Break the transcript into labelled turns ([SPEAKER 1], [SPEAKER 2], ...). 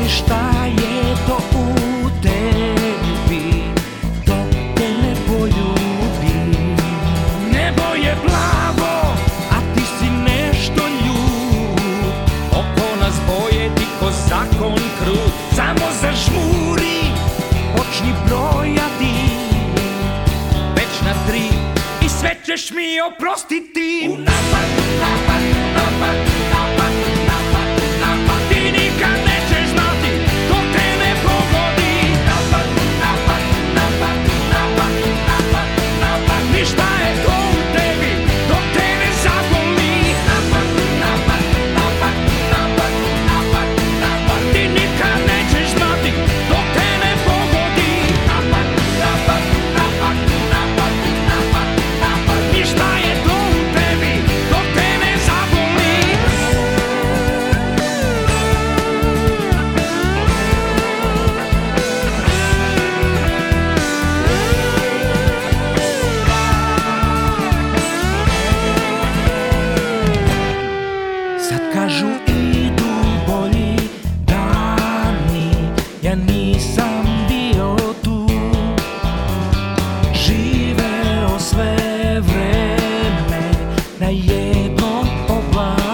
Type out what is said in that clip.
[SPEAKER 1] shvatiš šta je to u tebi To da te ne poljubi. Nebo je plavo, a ti si nešto ljud Oko nas boje ti ko zakon krut. Samo zažmuri, počni brojati. Već na tri i sve ćeš mi oprostiti. U napad, napad, napad. Kažu idu bolji dani Ja nisam bio tu. Živeo sve vreme Na jednom oblaku